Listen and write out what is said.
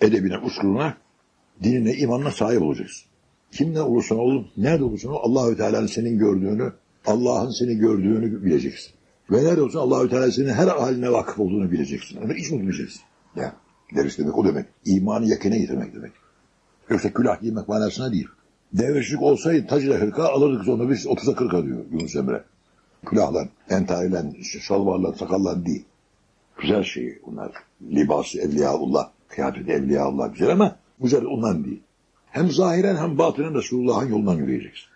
edebine, usulüne, dinine, imanına sahip olacaksın. Kimden olursan ol, nerede olursan ol, Allahü Teala'nın senin gördüğünü, Allah'ın seni gördüğünü bileceksin. Ve nerede olsun Allahü Teala senin her haline vakıf olduğunu bileceksin. Onu hiç unutmayacaksın. Ya, deriz demek o demek. İmanı yakine getirmek demek. Yoksa külah giymek manasına değil. Devleşlik olsaydı tacıyla hırka alırdık sonra biz 30'a 40'a diyor Yunus Emre. Külahla, entariyle, şalvarla, sakallan değil. Güzel şey bunlar. Libası evliyaullah, kıyafeti evliyaullah güzel ama güzel ondan değil. Hem zahiren hem batinen Resulullah'ın yolundan yürüyeceksin.